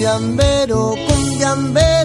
yambero, cumbiambero.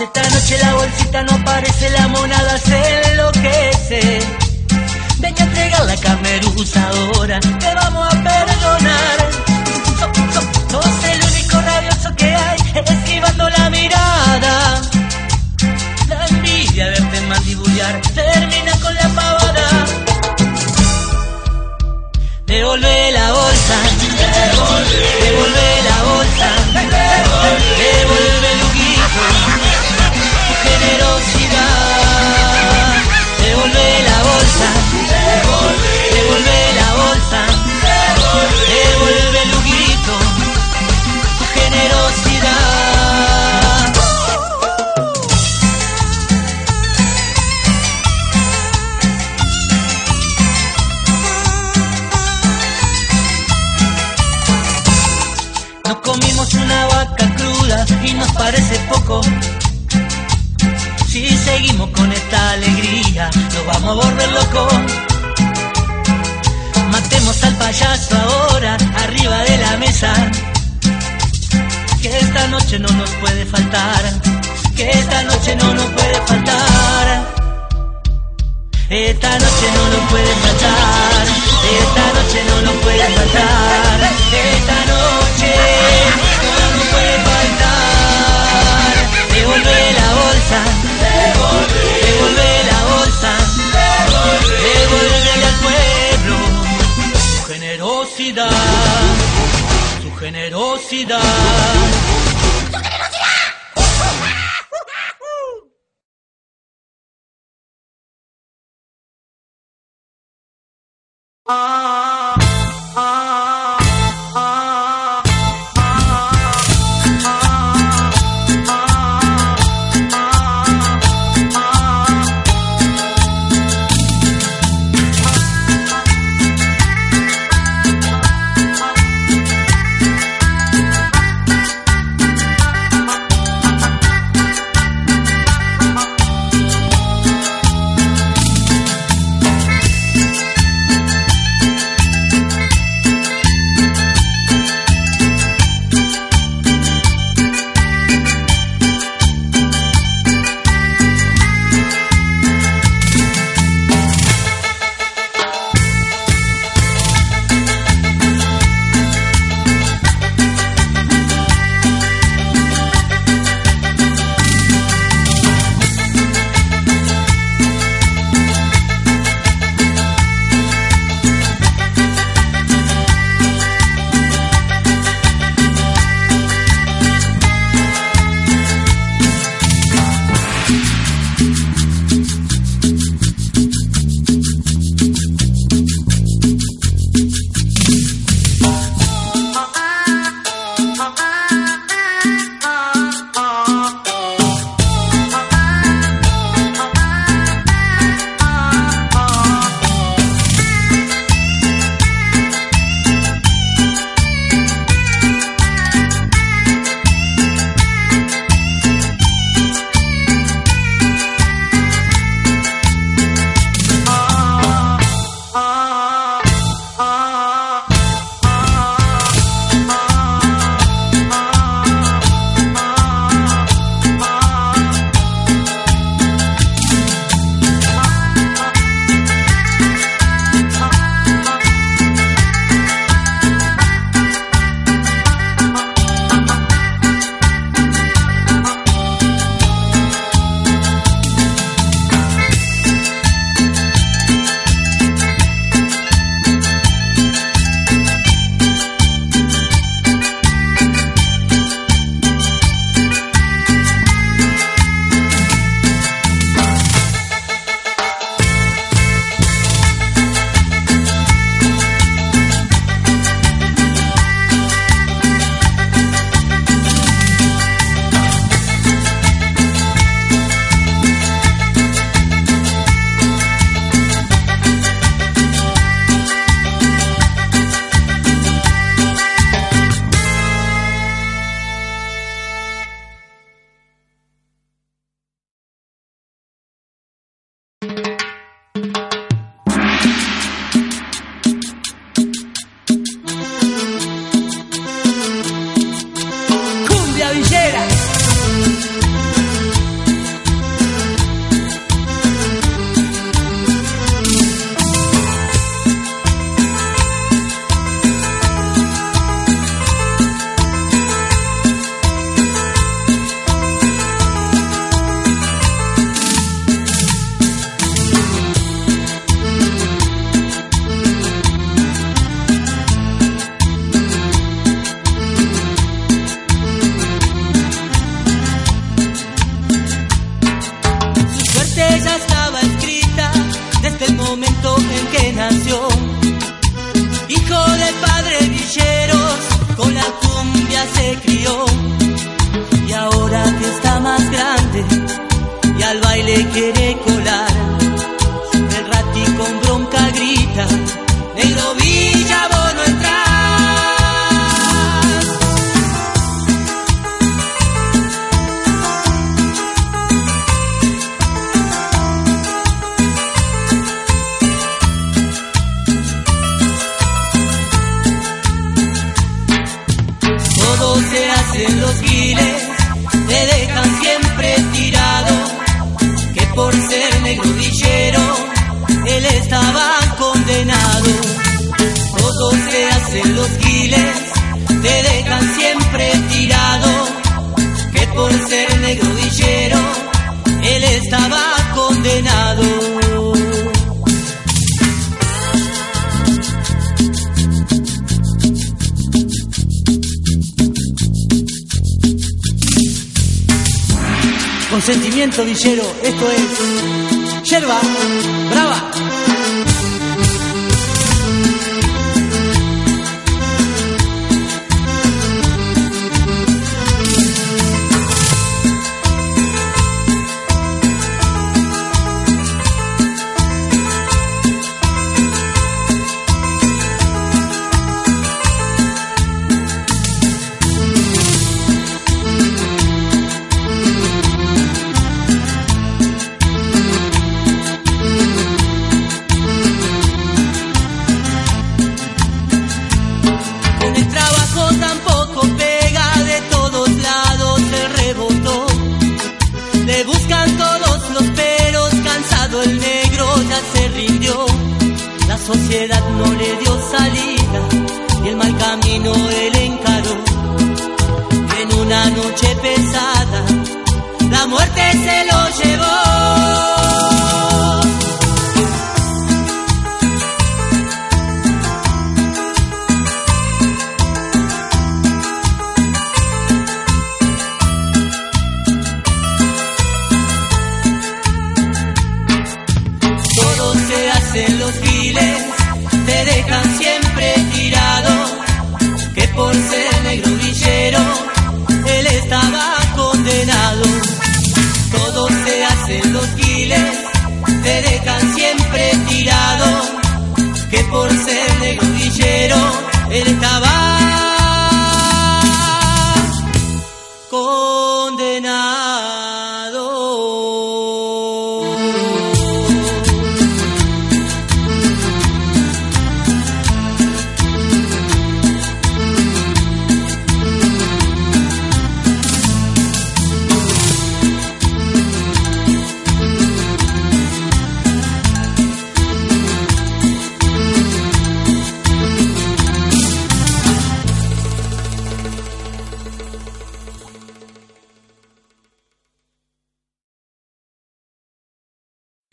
Esta noche la bolsita no aparece, la monada se enloquece. Ven a la camerusa ahora, te vamos a día lo vamos a volver loco. Matemos al payaso ahora, arriba de la mesa. Que esta noche no nos puede faltar, que esta noche no nos puede faltar. Esta noche no nos puede faltar, esta noche no nos puede faltar, esta noche no nos puede faltar. Devolve la bolsa, devolve la devuelve al pueblo su generosidad, su generosidad. ¡Su generosidad! Villero, esto es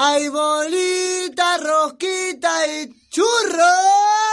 Hay bolita, rosquita y churro.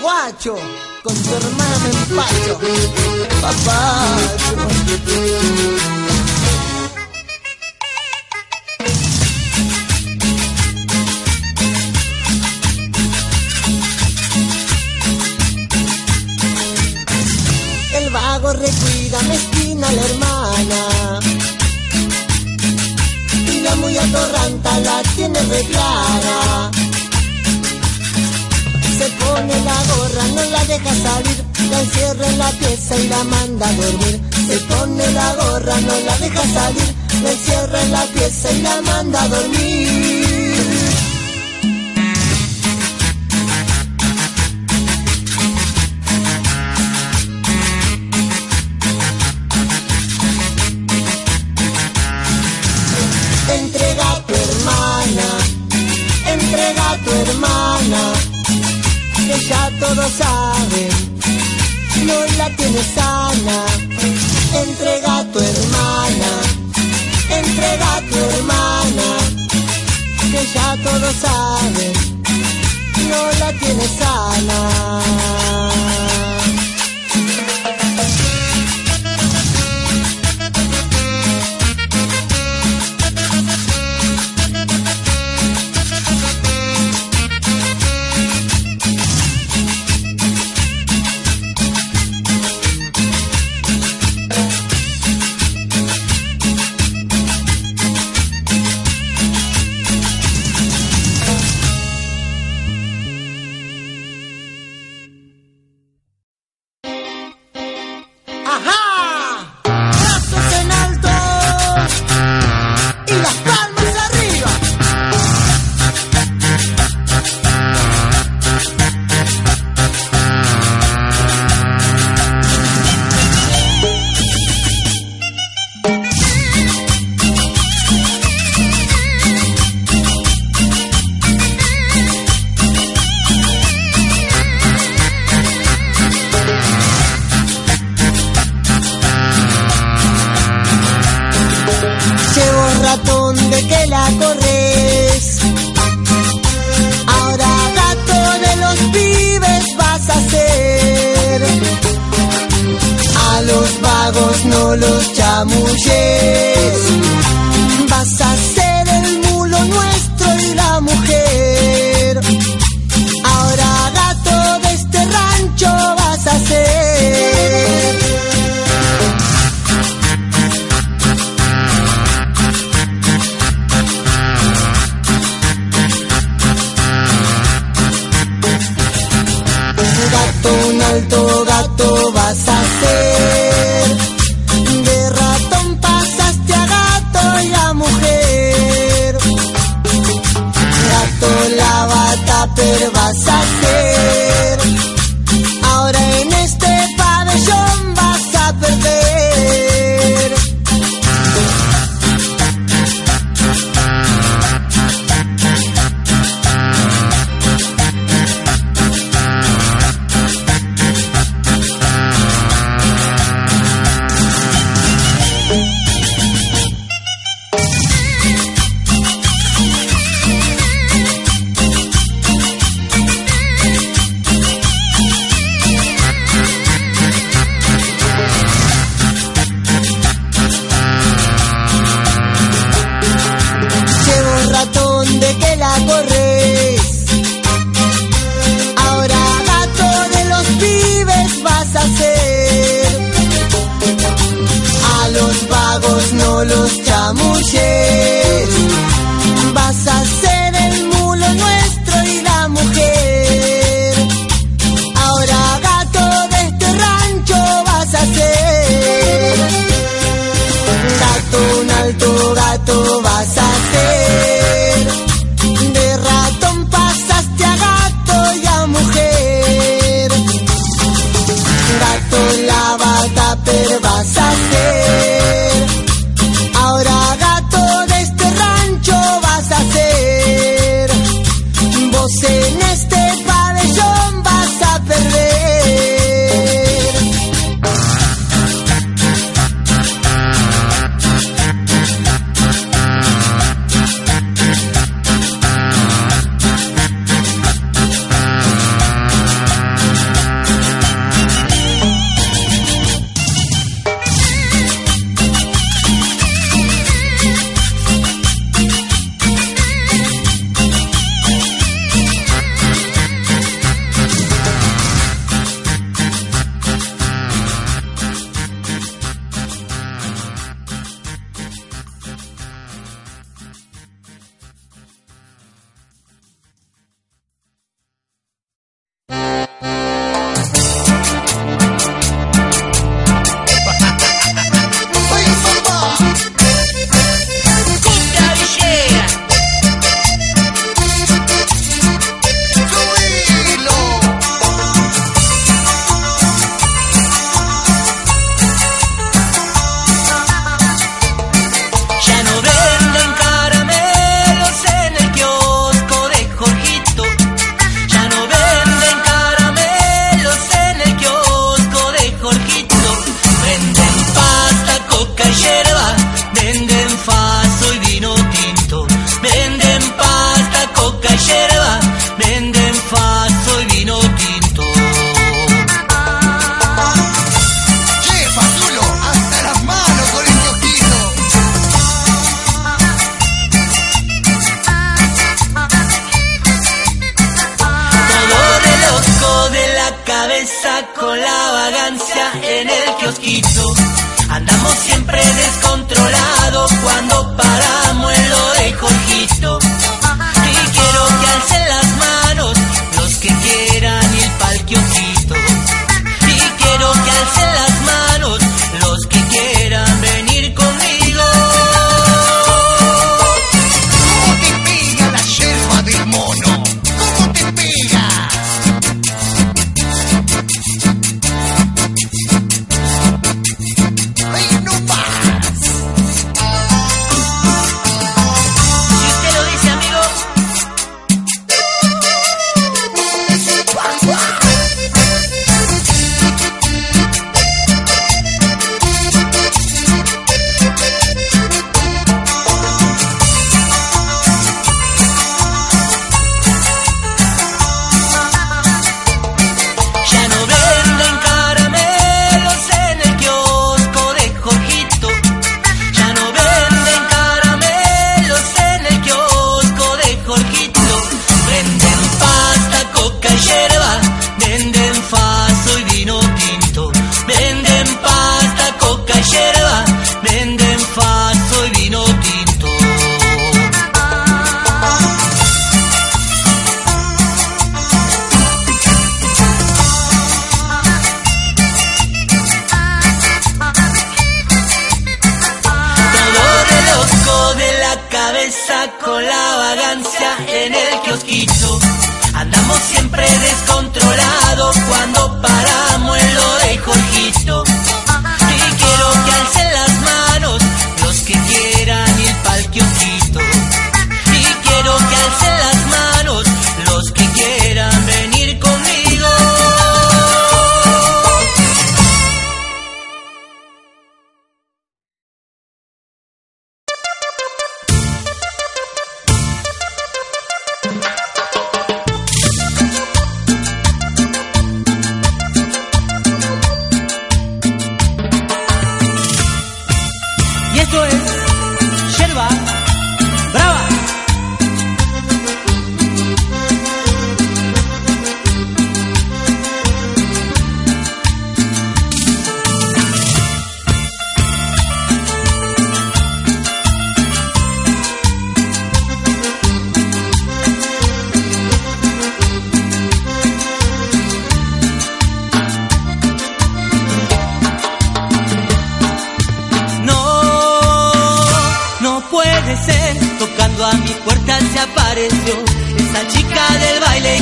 guacho, con tu hermana me empacho, papacho. El vago recuida mezquina la hermana. Y la muy atorranta la tiene reclara. Se pone la gorra, no la deja salir, la encierra en la pieza y la manda a dormir. Se pone la gorra, no la deja salir, la encierra en la pieza y la manda a dormir. the.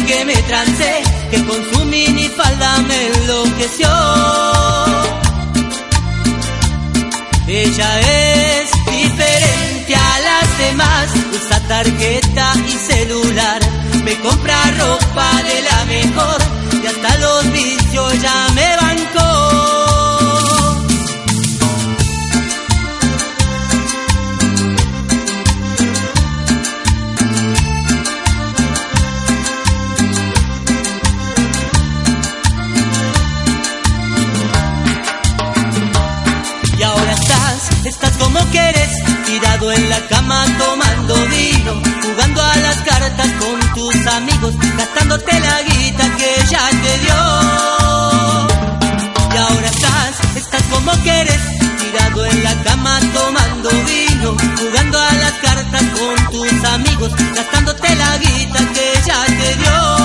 que me trancé, que con su minifalda me enloqueció. Ella es diferente a las demás, usa tarjeta y celular, me compra ropa de la mejor y hasta los vicios ya me van Tirado en la cama tomando vino, jugando a las cartas con tus amigos, gastándote la guita que ya te dio. Y ahora estás, estás como quieres, tirado en la cama tomando vino, jugando a las cartas con tus amigos, gastándote la guita que ya te dio.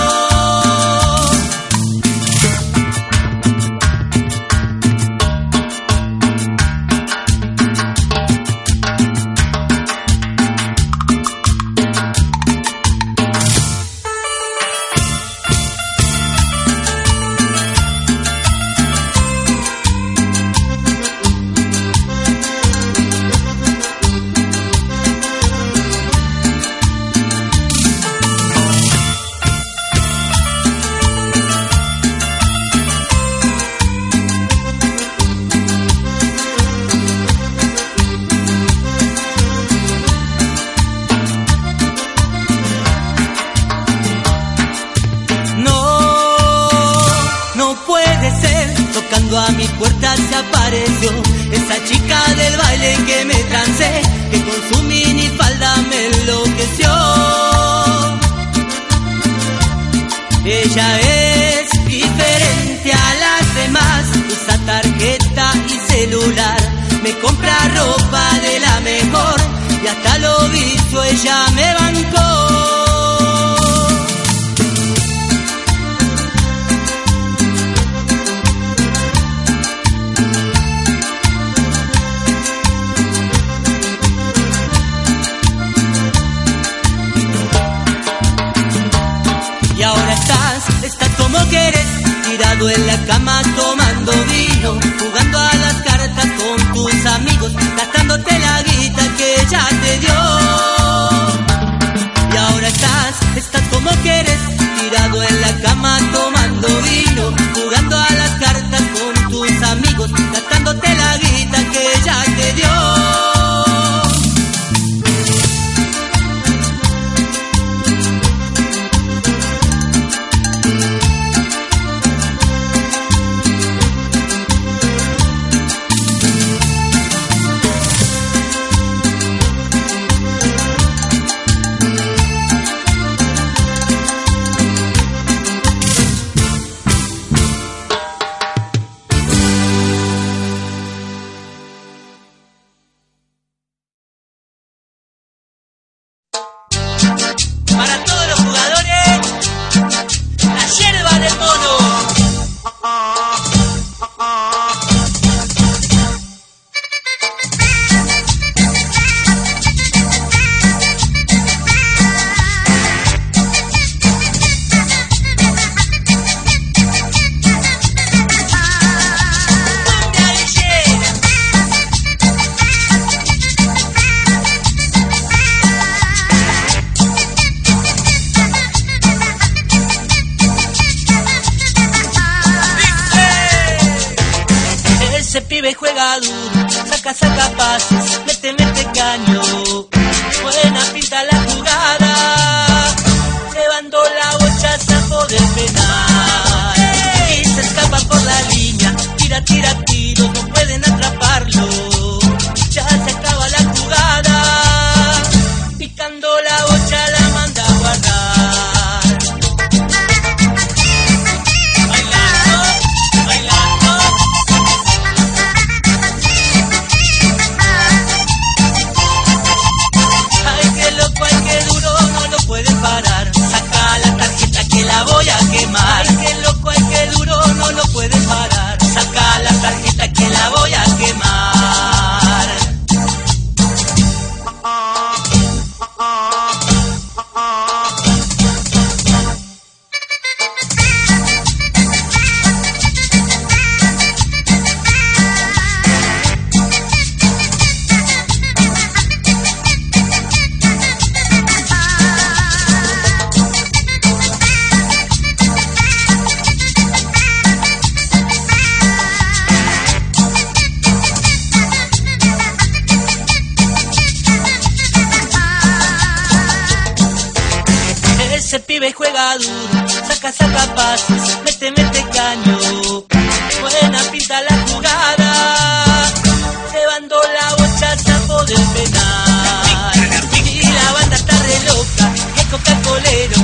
Coca-colero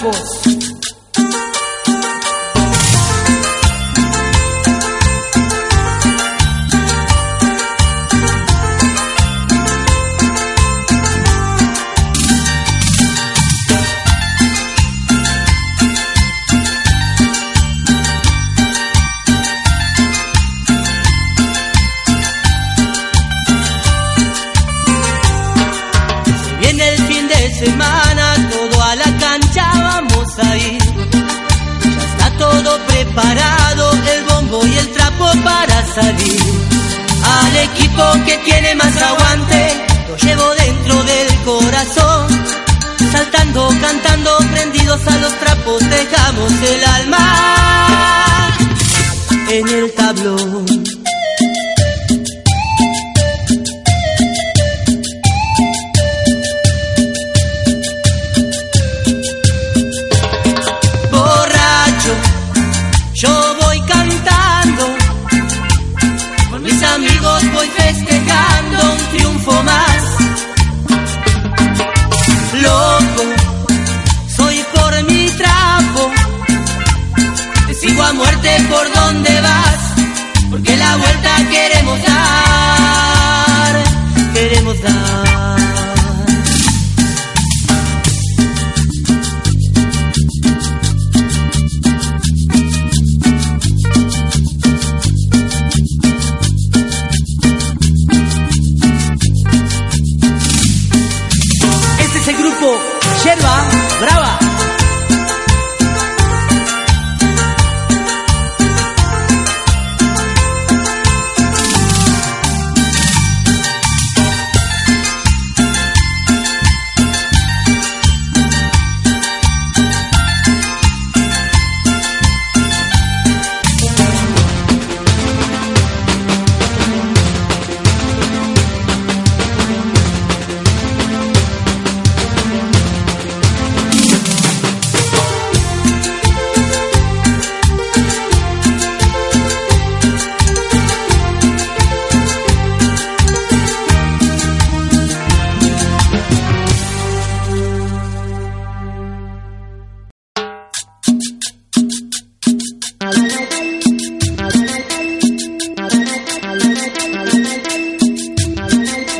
cumbia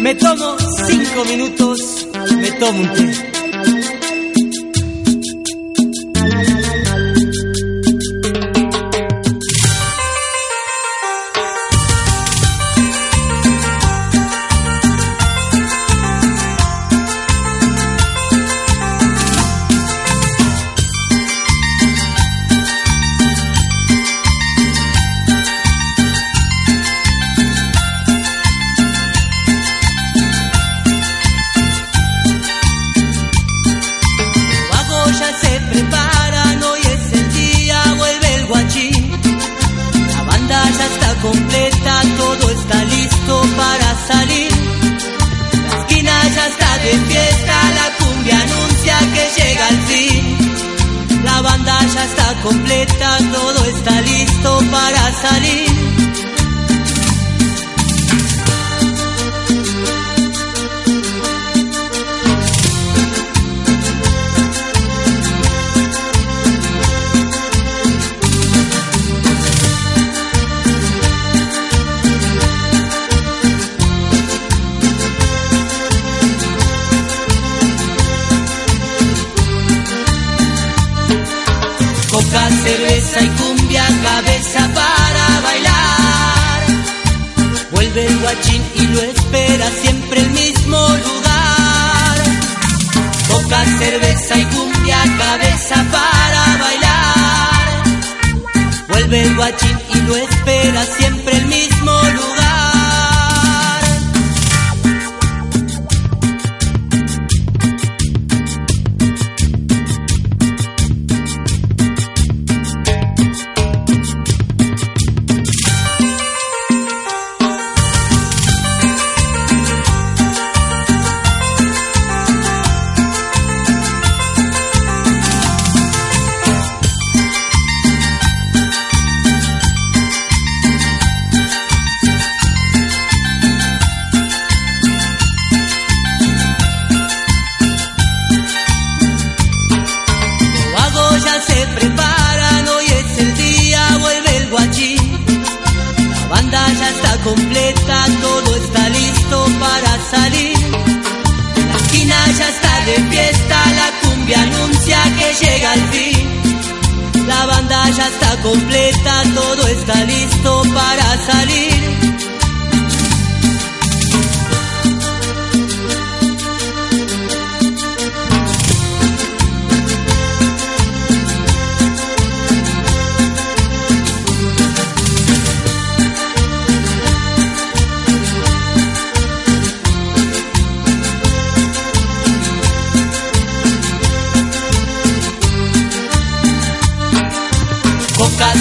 Me tomo cinco minutos, me tomo un té.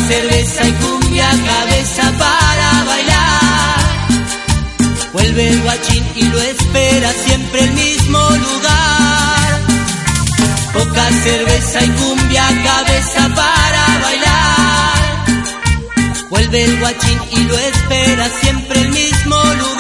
cerveza y cumbia, cabeza para bailar. Vuelve el guachín y lo espera siempre el mismo lugar. Poca cerveza y cumbia, cabeza para bailar. Vuelve el guachín y lo espera siempre el mismo lugar.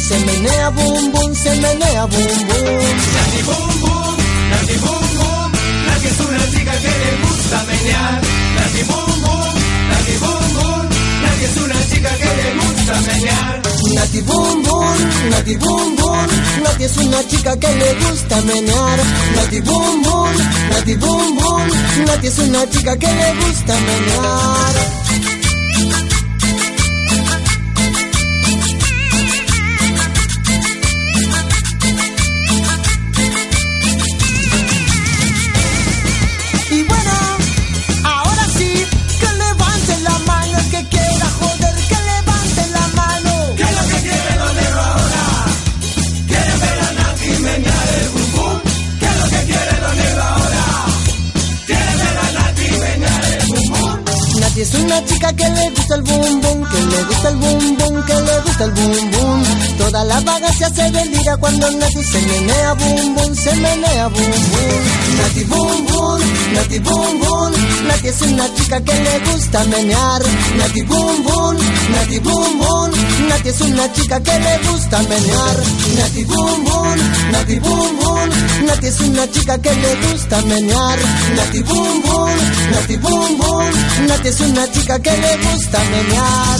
se menea, bum bum, se menea, bum bum. Nati bum bum, nati bum bum, Nati es una chica que le gusta menear. Nati bum bum, nati bum bum, Nati es una chica que le gusta menear. Nati bum bum, nati bum bum, Nati es una chica que le gusta menear. Nati bum bum, nati bum bum, Nati es una chica que le gusta menear. Chica que le gusta el bum, que le gusta el bum bum, que le gusta el bum bum. Toda la vagancia se delira cuando Nati se menea bum bum, se menea bum bum. Nati bum bum, Nati bum bum. Nati es una chica que le gusta menear. Nati bum bum, Nati bum bum. Nati es una chica que le gusta menear. Nati bum bum, Nati bum bum. Nati es una chica que le gusta menear. Nati bum bum, Nati bum bum. Nati es una chica que le gusta menear.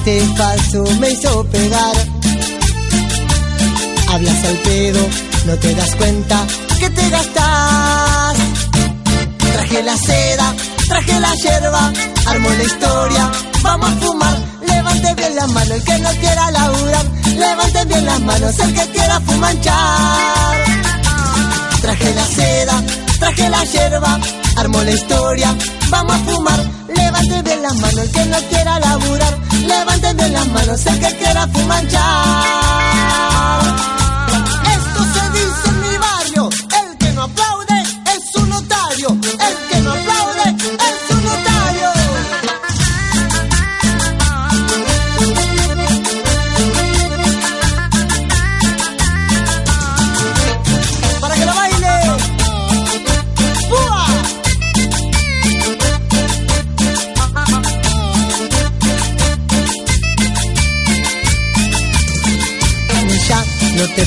este falso me hizo pegar. Hablas al pedo, no te das cuenta que te gastas. Traje la seda, traje la yerba, armo la historia, vamos a fumar. Levante bien las manos el que no quiera laburar, levanten bien las manos el que quiera fumanchar. Traje la seda, traje la yerba, armo la historia, vamos a fumar. Levanten bien las manos el que no quiera laburar, levanten bien las manos el que quiera fumanchar. Esto se dice en mi barrio, el que no aplaude es un notario,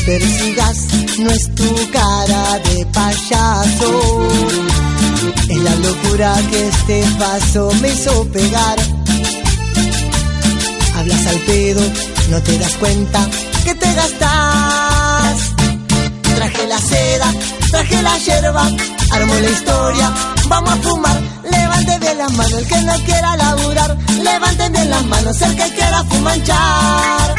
persigas, no es tu cara de payaso. Es la locura que este paso me hizo pegar. Hablas al pedo, no te das cuenta que te gastas. Traje la seda, traje la yerba, armo la historia, vamos a fumar. Levante bien las manos el que no quiera laburar, levanten bien las manos el que quiera fumanchar.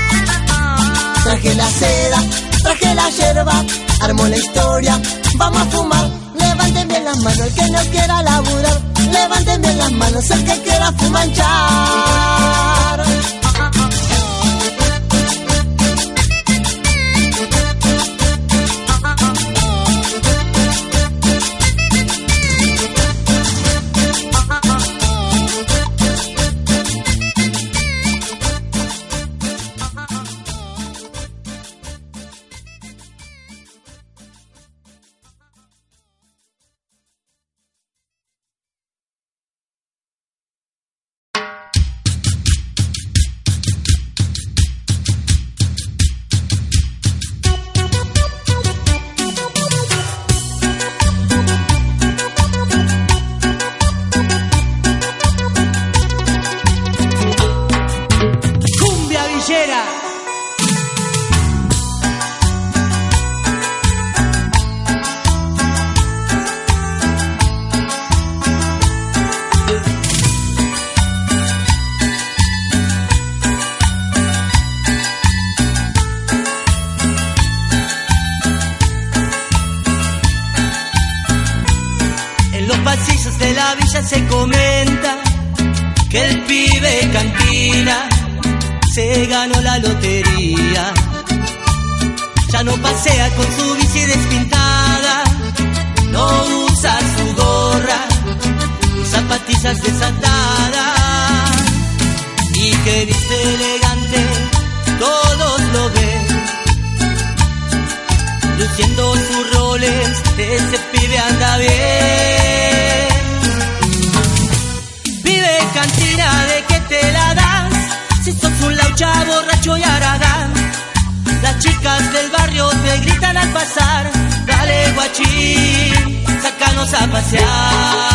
Traje la seda, traje la yerba, armo la historia, vamos a fumar. Levanten bien las manos el que no quiera laburar, levanten bien las manos el que quiera fumanchar. Cumbia Y que viste elegante, todos lo ven. Luciendo sus roles, ese pibe anda bien. Vive cantina de que te la das Si sos un laucha borracho y aragán Las chicas del barrio te gritan al pasar Dale guachín, sácanos a pasear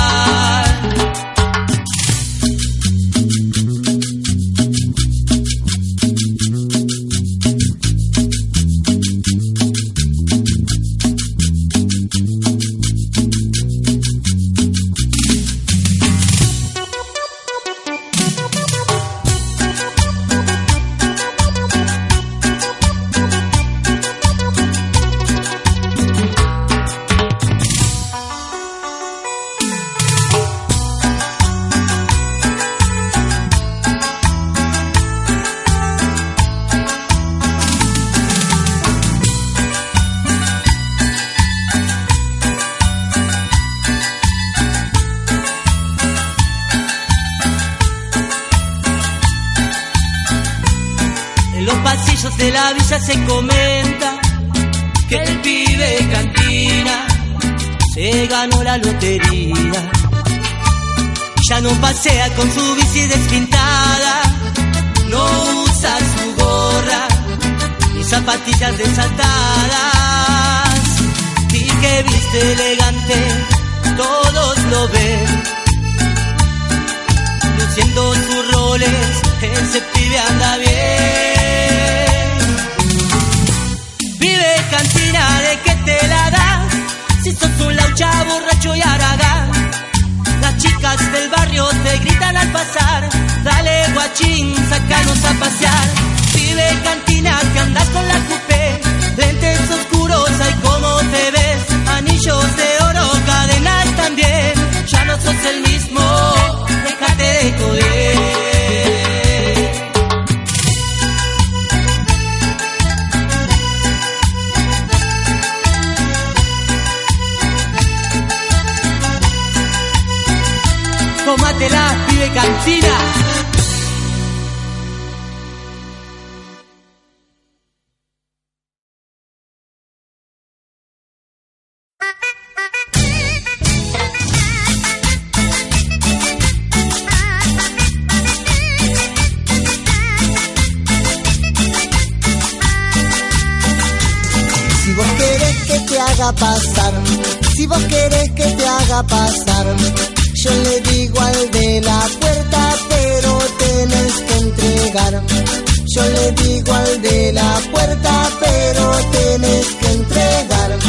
Yo le digo al de la puerta, pero tenés que entregar.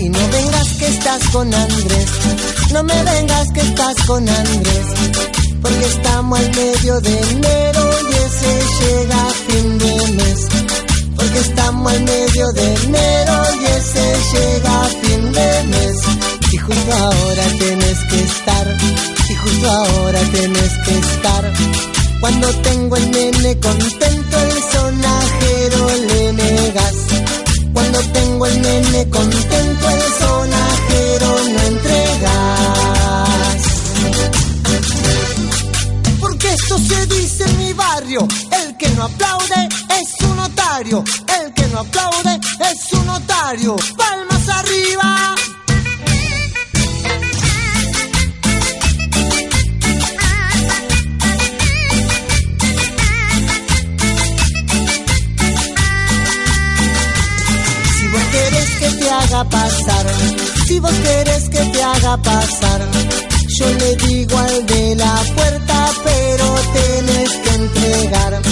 Y no vengas que estás con Andrés, no me vengas que estás con Andrés, porque estamos al medio de enero y ese llega a fin de mes porque estamos al medio de enero y ese llega a fin de mes. Y justo ahora tenés que estar, y justo ahora tenés que estar. Cuando tengo el nene contento, el sonajero le negas. Cuando tengo el nene contento, el sonajero no entregas. Porque esto se dice en mi barrio, el que no aplaude es un notario, el que no aplaude es un notario. Palmas arriba. Pasar, si vos querés que te haga pasar, yo le digo al de la puerta, pero tenés que entregar.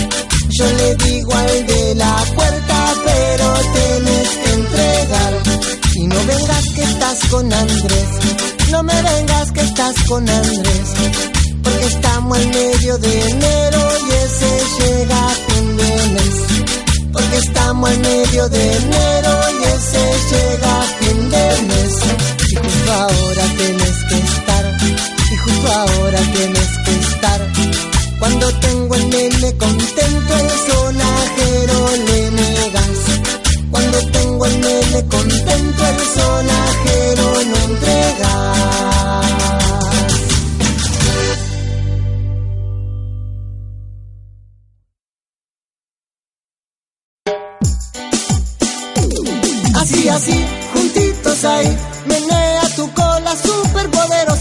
Yo le digo al de la puerta, pero tenés que entregar. Y no vengas que estás con Andrés, no me vengas que estás con Andrés, porque estamos en medio de enero y ese llega a fin de mes. Porque estamos en medio de enero y ese llega fin de mes. Y justo ahora tenés que estar, y justo ahora tienes que estar. Cuando tengo el nene contento, el sonajero le negas. Cuando tengo el nene contento, el sonajero no entregas.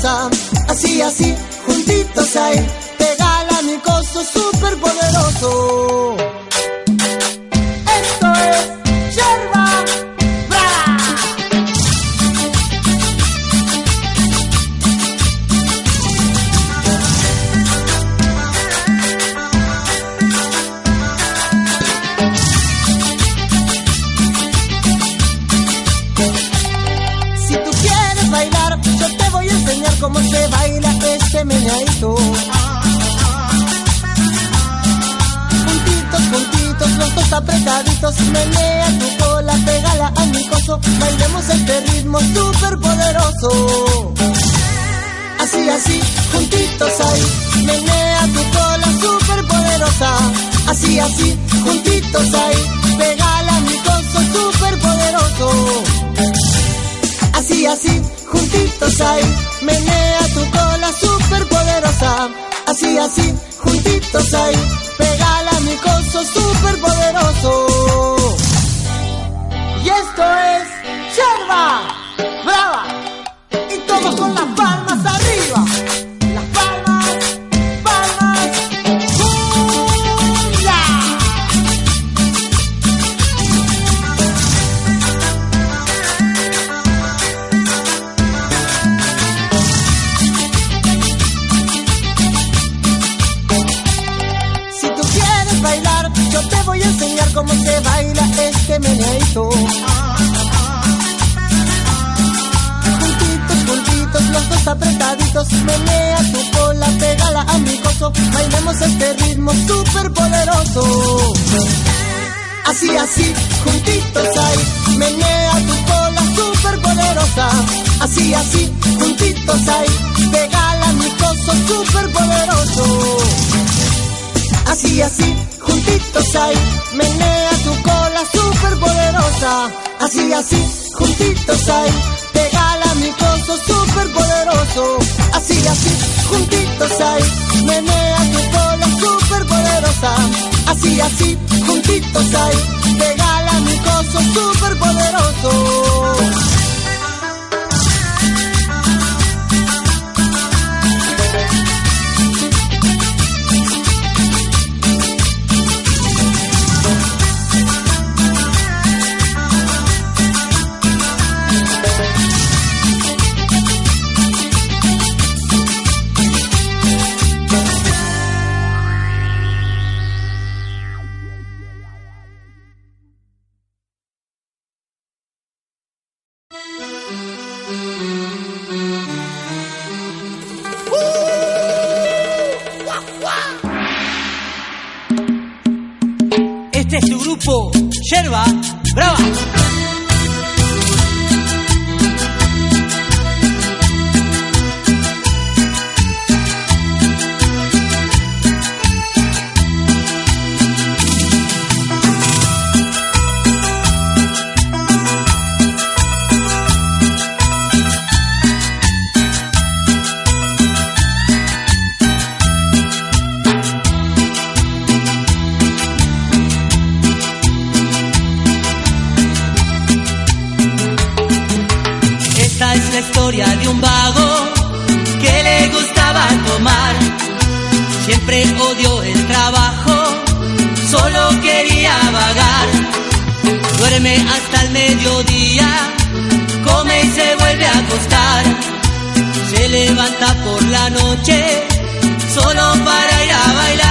Así, así, juntitos ahí, pegala mi coso super poderoso. Así, así, juntitos ahí, menea tu cola super poderosa. Así, así, juntitos ahí, pegala mi coso super poderoso. Así, así, juntitos ahí, menea tu cola super poderosa. Así, así, juntitos ahí, pegala mi coso super poderoso. Y esto es Yerba. Este menea tu cola, pegala a mi coso, bailemos este ritmo súper poderoso. Así, así, juntitos ahí, menea tu cola súper poderosa. Así, así, juntitos ahí, pegala mi coso súper poderoso. Así, así, juntitos ahí, menea tu cola súper poderosa. Así, así, juntitos ahí coso súper poderoso. Así, así, juntitos ahí, menea tu cola súper poderosa. Así, así, juntitos ahí, pegala mi coso súper poderoso. Yerba Duerme hasta el mediodía, come y se vuelve a acostar. Se levanta por la noche, solo para ir a bailar.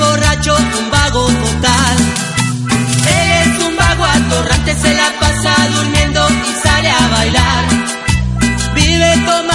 Borracho, un vago total. Él es un vago atorrante, se la pasa durmiendo y sale a bailar. Vive tomando